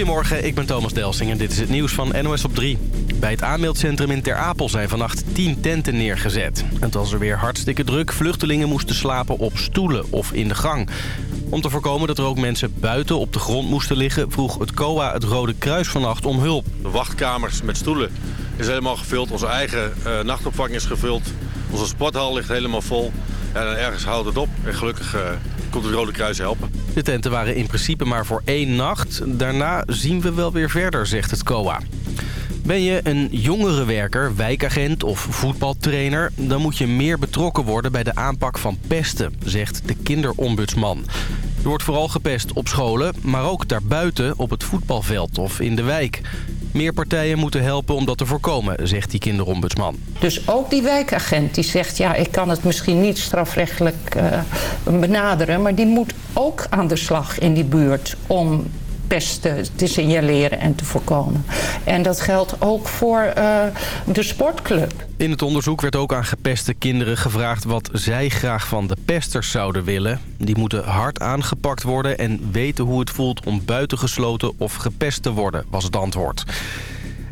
Goedemorgen, ik ben Thomas Delsing en dit is het nieuws van NOS op 3. Bij het aanmeldcentrum in Ter Apel zijn vannacht 10 tenten neergezet. Het was er weer hartstikke druk. Vluchtelingen moesten slapen op stoelen of in de gang. Om te voorkomen dat er ook mensen buiten op de grond moesten liggen... vroeg het COA het Rode Kruis vannacht om hulp. De wachtkamers met stoelen is helemaal gevuld. Onze eigen uh, nachtopvang is gevuld. Onze sporthal ligt helemaal vol. En ergens houdt het op. En gelukkig uh, komt het Rode Kruis helpen. De tenten waren in principe maar voor één nacht. Daarna zien we wel weer verder, zegt het COA. Ben je een jongerenwerker, wijkagent of voetbaltrainer... dan moet je meer betrokken worden bij de aanpak van pesten, zegt de kinderombudsman. Er wordt vooral gepest op scholen, maar ook daarbuiten op het voetbalveld of in de wijk. Meer partijen moeten helpen om dat te voorkomen, zegt die kinderombudsman. Dus ook die wijkagent die zegt... ja, ik kan het misschien niet strafrechtelijk uh, benaderen... maar die moet ook aan de slag in die buurt om pesten te signaleren en te voorkomen. En dat geldt ook voor uh, de sportclub. In het onderzoek werd ook aan gepeste kinderen gevraagd wat zij graag van de pesters zouden willen. Die moeten hard aangepakt worden en weten hoe het voelt om buitengesloten of gepest te worden, was het antwoord.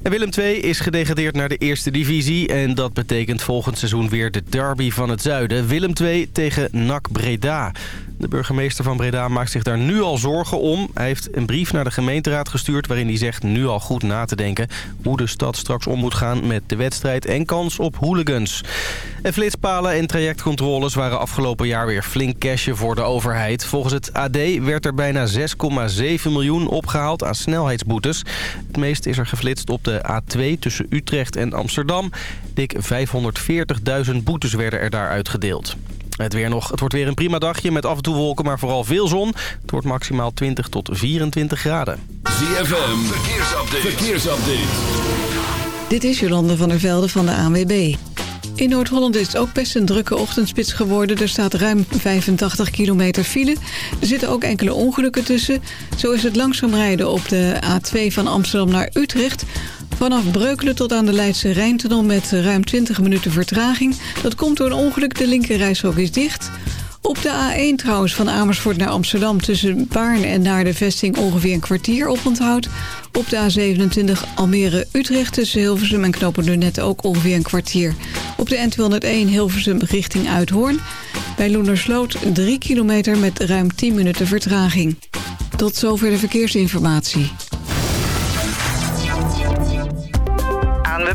En Willem II is gedegradeerd naar de eerste divisie. En dat betekent volgend seizoen weer de derby van het zuiden. Willem II tegen NAC Breda. De burgemeester van Breda maakt zich daar nu al zorgen om. Hij heeft een brief naar de gemeenteraad gestuurd waarin hij zegt nu al goed na te denken... hoe de stad straks om moet gaan met de wedstrijd en kans op hooligans. En flitspalen en trajectcontroles waren afgelopen jaar weer flink cashen voor de overheid. Volgens het AD werd er bijna 6,7 miljoen opgehaald aan snelheidsboetes. Het meest is er geflitst op de A2 tussen Utrecht en Amsterdam. Dik 540.000 boetes werden er daar uitgedeeld. Het weer nog. Het wordt weer een prima dagje met af en toe wolken, maar vooral veel zon. Het wordt maximaal 20 tot 24 graden. ZFM, verkeersupdate. verkeersupdate. Dit is Jolande van der Velde van de ANWB. In Noord-Holland is het ook best een drukke ochtendspits geworden. Er staat ruim 85 kilometer file. Er zitten ook enkele ongelukken tussen. Zo is het langzaam rijden op de A2 van Amsterdam naar Utrecht... Vanaf Breukelen tot aan de Leidse Rijntunnel met ruim 20 minuten vertraging. Dat komt door een ongeluk, de linkerrijstrook is dicht. Op de A1 trouwens van Amersfoort naar Amsterdam... tussen Baarn en naar de vesting ongeveer een kwartier op onthoud. Op de A27 Almere-Utrecht tussen Hilversum en Knopen ook ongeveer een kwartier. Op de N201 Hilversum richting Uithoorn. Bij Loenersloot 3 kilometer met ruim 10 minuten vertraging. Tot zover de verkeersinformatie.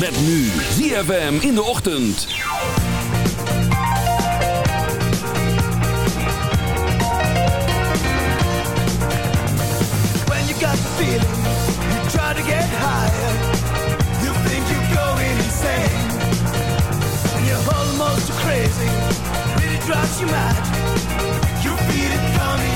Met nu ZFM in de ochtend. When you got the feeling, you try to get higher. You think you're going insane. And you're almost crazy, really drives you mad. You feel it coming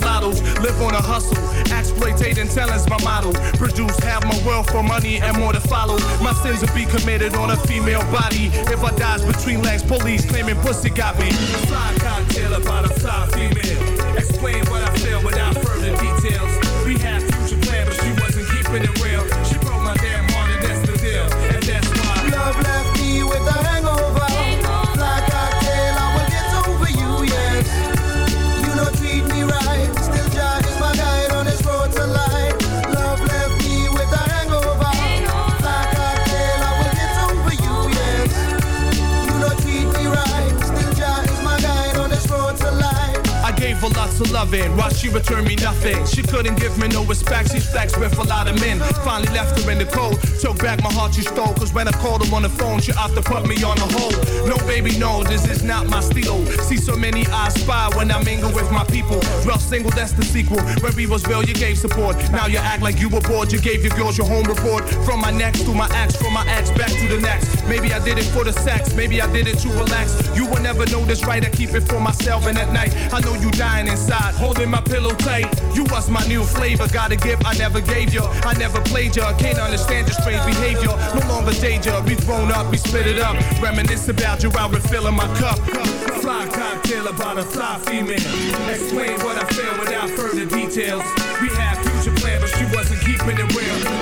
Live on a hustle, exploitating talent's my model. Produce half my wealth for money and more to follow. My sins will be committed on a female body. If I dies between legs, police claiming pussy got me. Fly cocktail about a fly female. Explain what I feel without lots of loving while she returned me nothing. She couldn't give me no respect. She flexed with a lot of men. Finally left her in the cold. Took back my heart she stole. Cause when I called her on the phone, she to put me on the hold. No, baby, no, this is not my steel. See so many eyes spy when I mingle with my people. Single, that's the sequel. Where we was real, you gave support. Now you act like you were bored. You gave your girls your home report. From my next to my ex, from my ex back to the next. Maybe I did it for the sex. Maybe I did it to relax. You will never know this right. I keep it for myself. And at night, I know you dying inside, holding my pillow tight. You was my new flavor. Got a gift I never gave you. I never played you. Can't understand your strange behavior. No longer danger. We thrown up, we split it up. Reminisce about you while refilling my cup. Cocktail about a fly female. Explain what I feel without further details. We had future plans, but she wasn't keeping it real.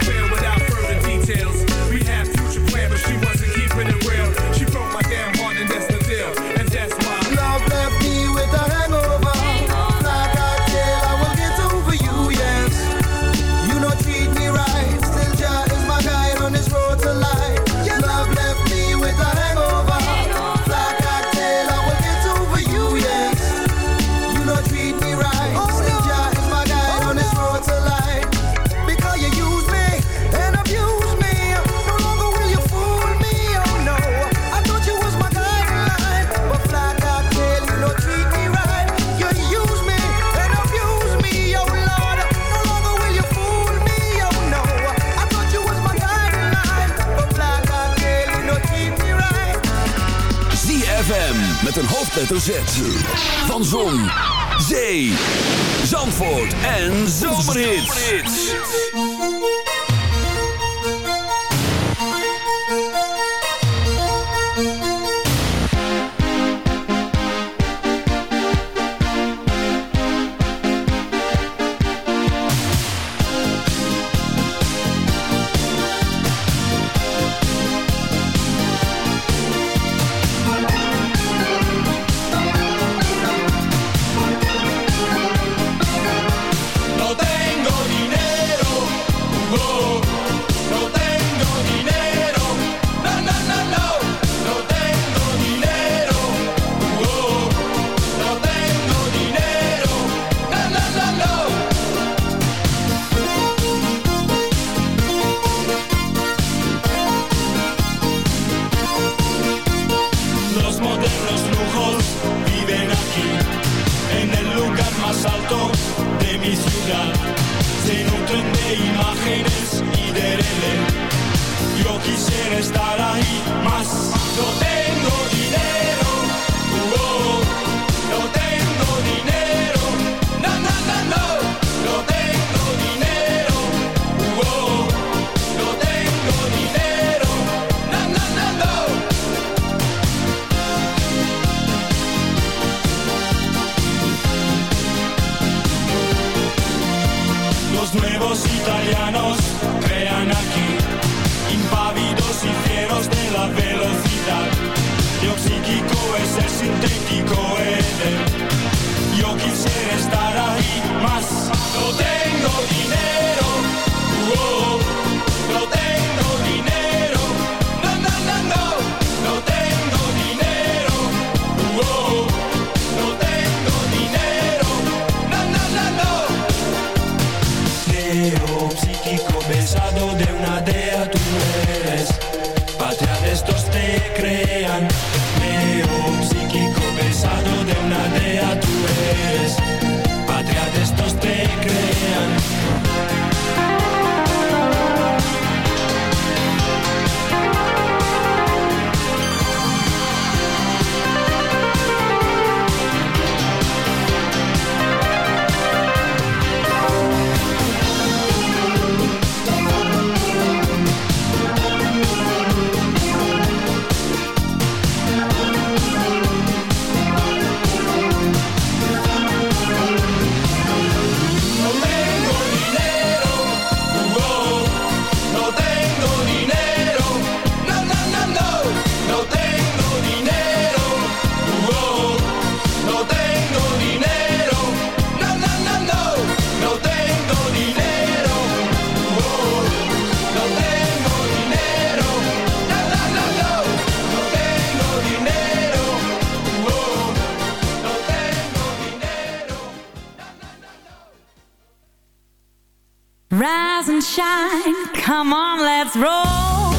doesn't shine. Come on, let's roll.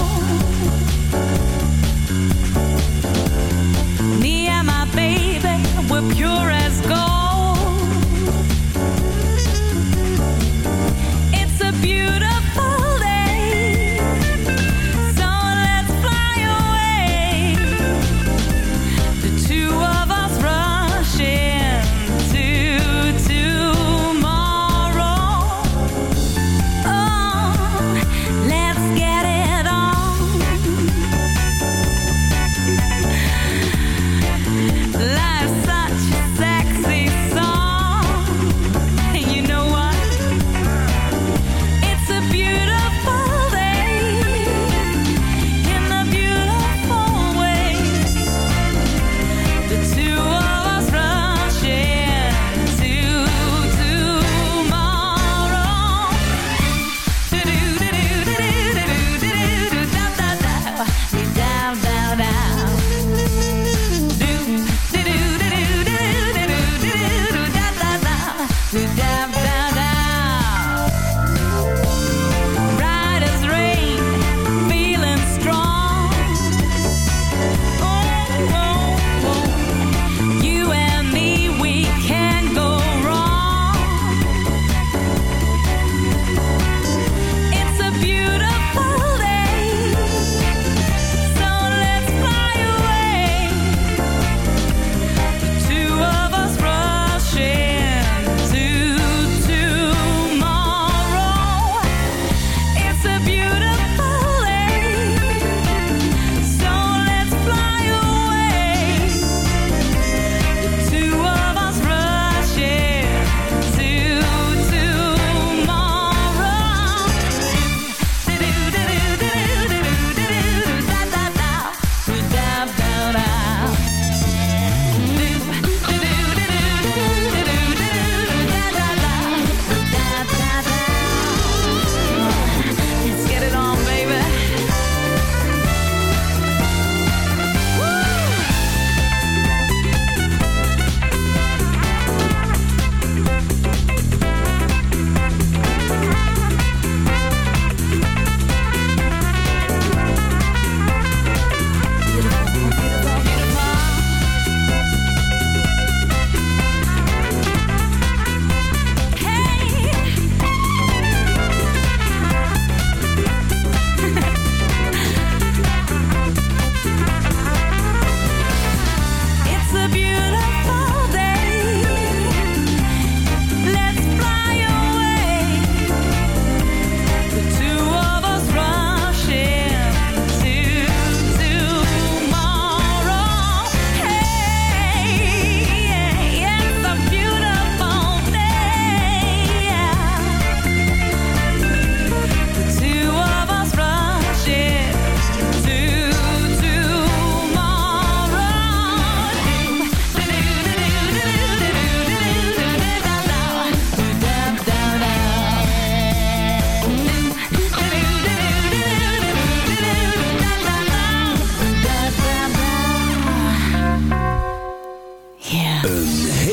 Me and my baby, we're pure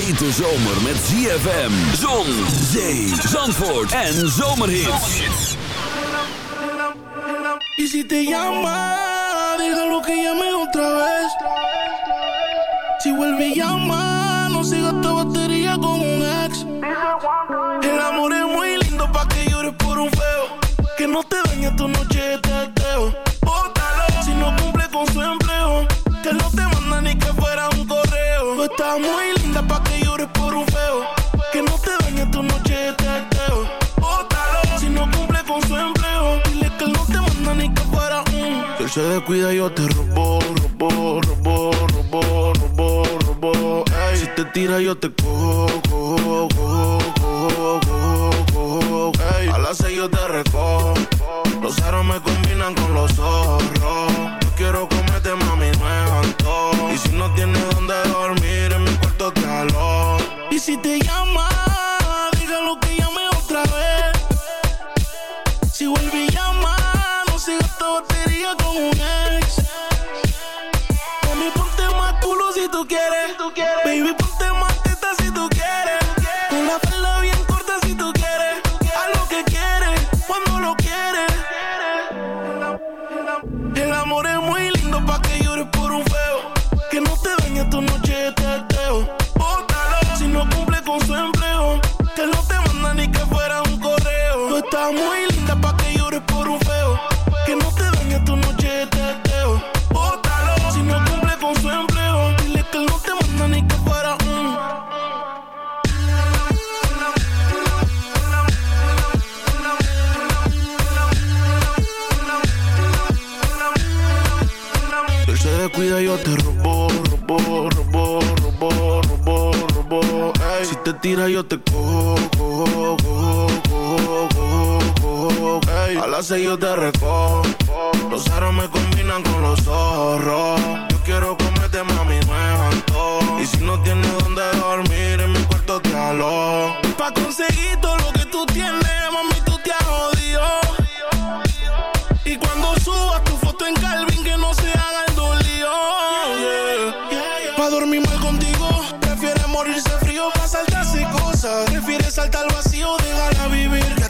hete zomer met ZFM, zon, zee, zandvoort en zomerhits. Y si te llama, déjalo que llame otra vez. Si vuelve y llama, no siga esta batería con un ex. El amor es muy lindo pa' que llores por un feo. Que no te dañe tu noche de teteo. Bótalo si no cumple con su empleo. Que no te manda ni que fuera un correo. Tú estás muy él se descuida, yo te robo, robo, robo, robo, robo, robo. Si te tira, yo te cojo, cojo, cojo, cojo, cojo, cojo. A las seis yo te recojo. Los aros me yo te robo, robo, robo, robo, robo, robo. Ey. Si te tira, yo te cojo, cojo, cojo, cojo, cojo, cojo. Ey. A las seis yo te recojo. Los aros me combinan con los zorros. Yo quiero comerte, mami, antojo. Y si no tienes donde dormir, en mi cuarto te alojo. Pa' conseguir todo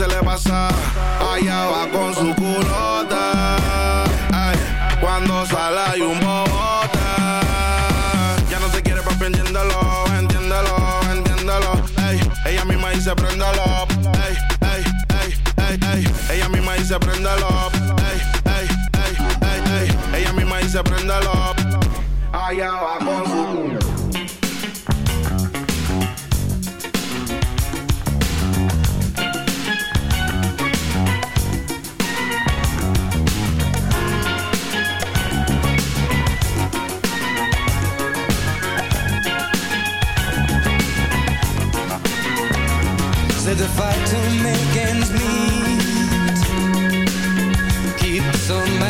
se le pasa. Allá va con su culota. Cuando sale hay un bobote. Ya no te quiere papi, entiéndelo, entiéndelo, entiéndelo. Ey, ella misma dice préndelo. Ey, ey, ey, ey, ey. Ella misma dice préndelo. Ey, ey, ey, ey, ey. Ella misma dice préndelo. Allá va con su Said the fight to make ends meet. Keeps man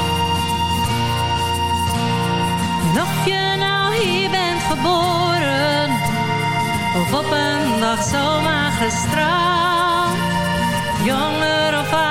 En of je nou hier bent geboren, of op een dag zomaar gestraald. Jonger of ouder,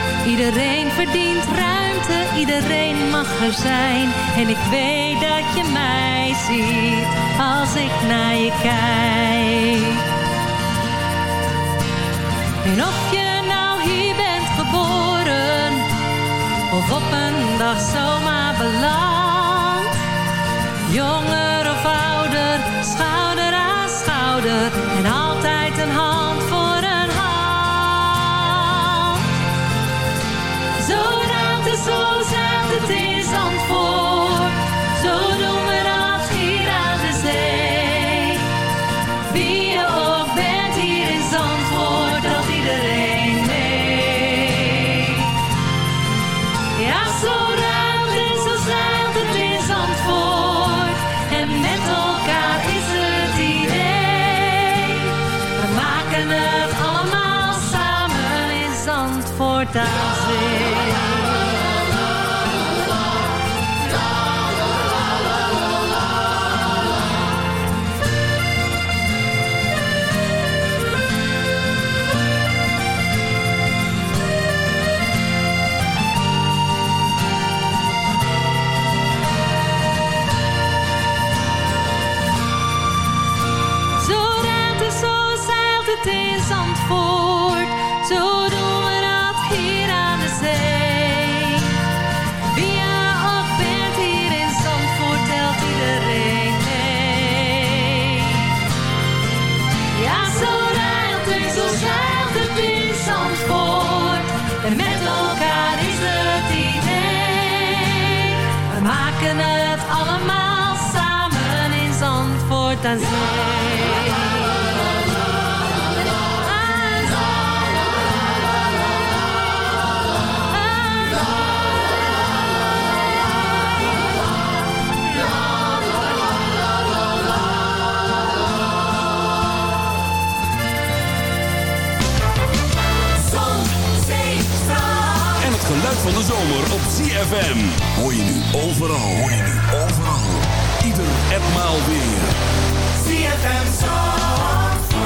Iedereen verdient ruimte, iedereen mag er zijn. En ik weet dat je mij ziet als ik naar je kijk. En of je nou hier bent geboren of op een dag zomaar beland. Jonger En het geluid van de zomer op ZFM. Hoor je nu overal. Hoor je nu overal. Ieder en maal weer. ZFM Zandvoort.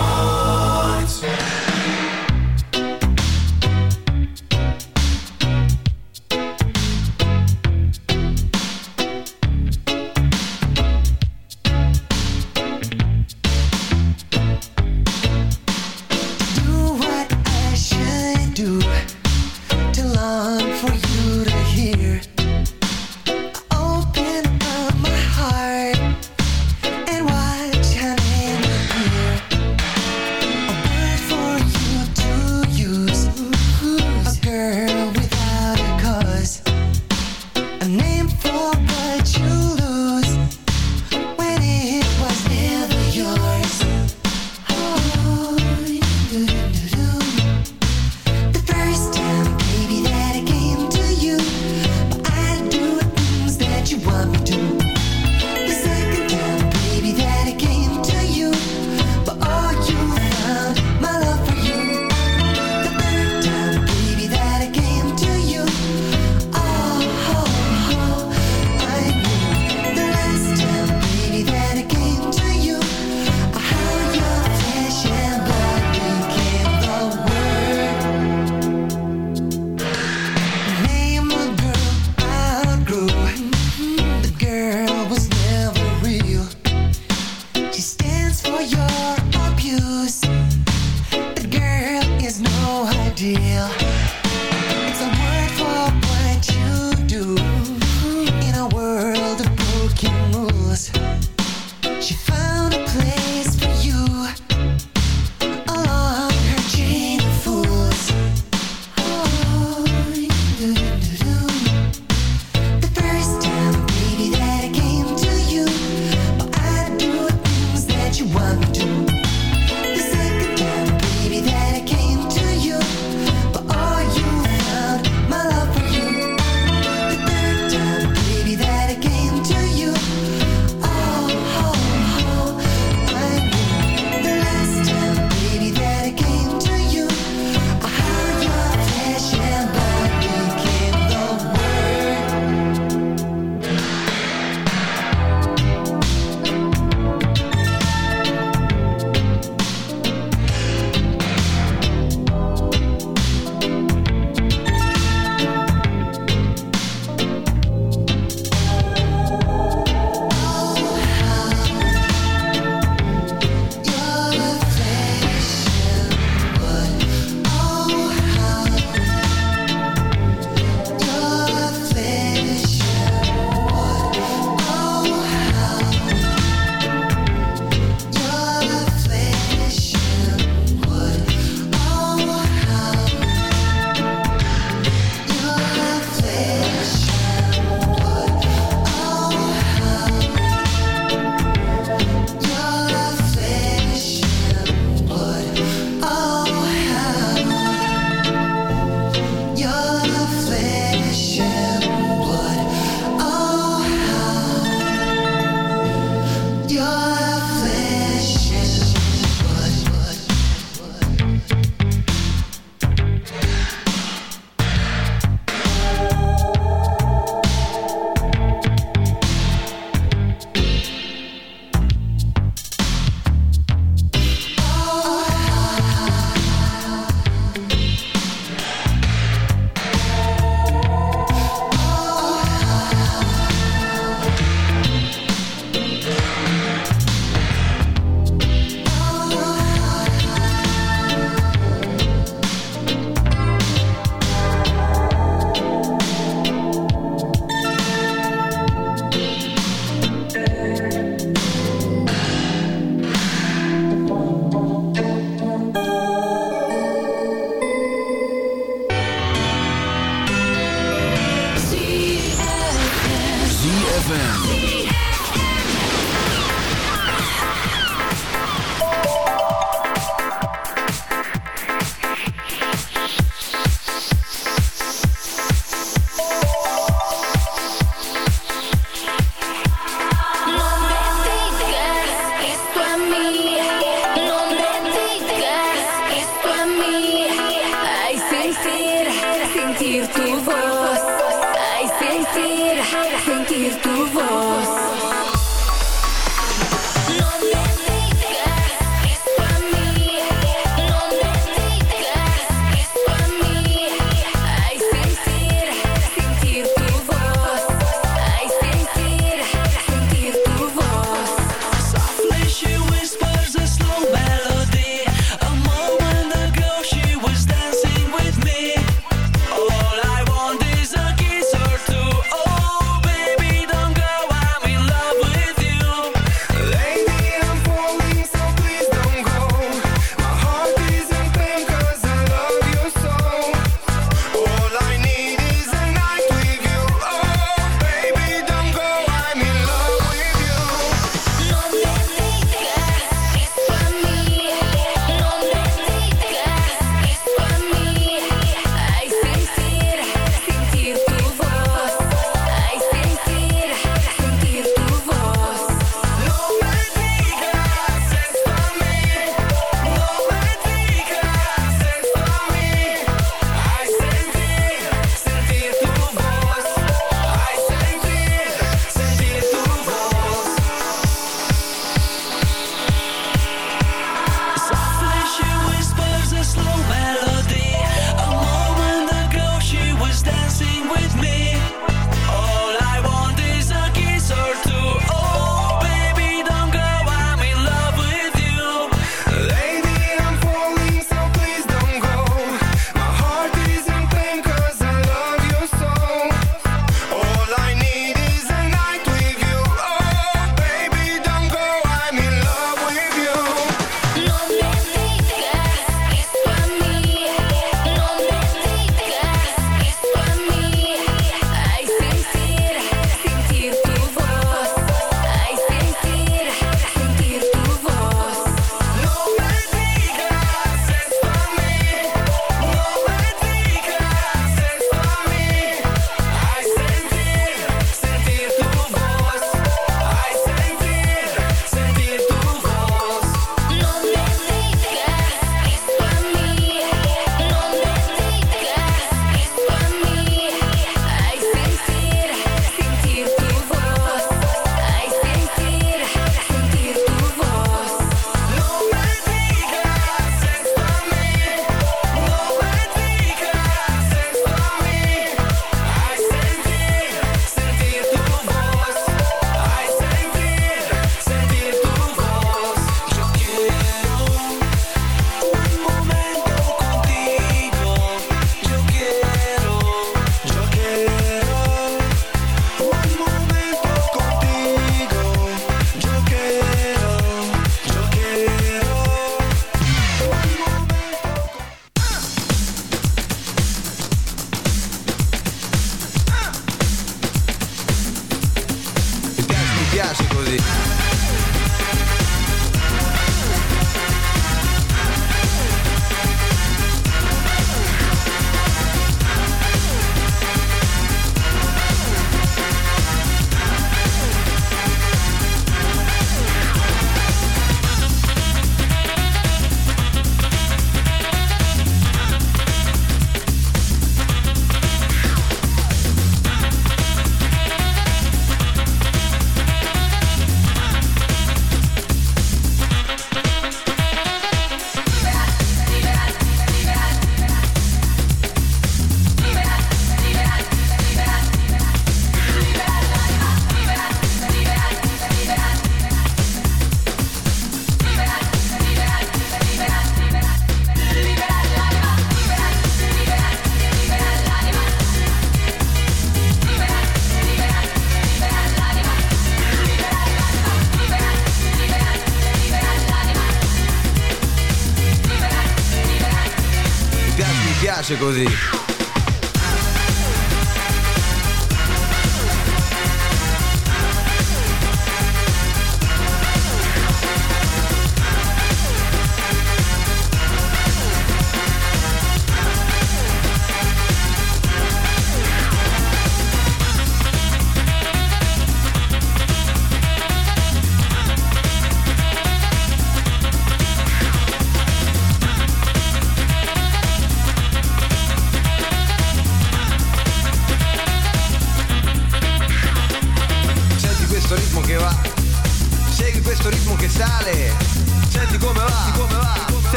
clásico de...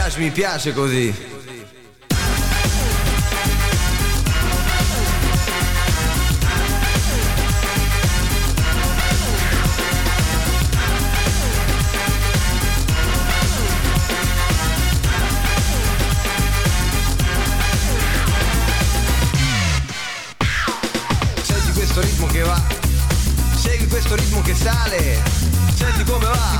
piace, mi piace così. Senti questo ritmo che va. Segui questo ritmo che sale. Senti come va.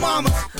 Mamas.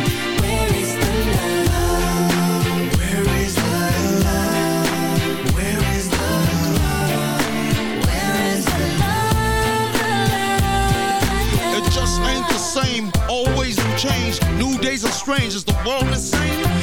Same. Always new change. New days are strange. Is the world insane?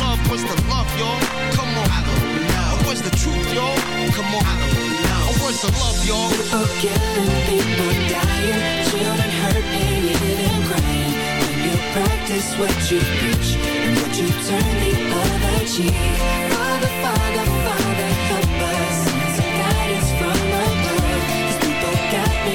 love. What's the love, y'all? Come on. I don't know. What's the truth, y'all? Come on. I don't know. What's the love, y'all? People people dying, children hurt and you crying. When you practice what you preach, and would you turn the other cheek? Father, Father, Father, help us. Guidance from above. These people got me,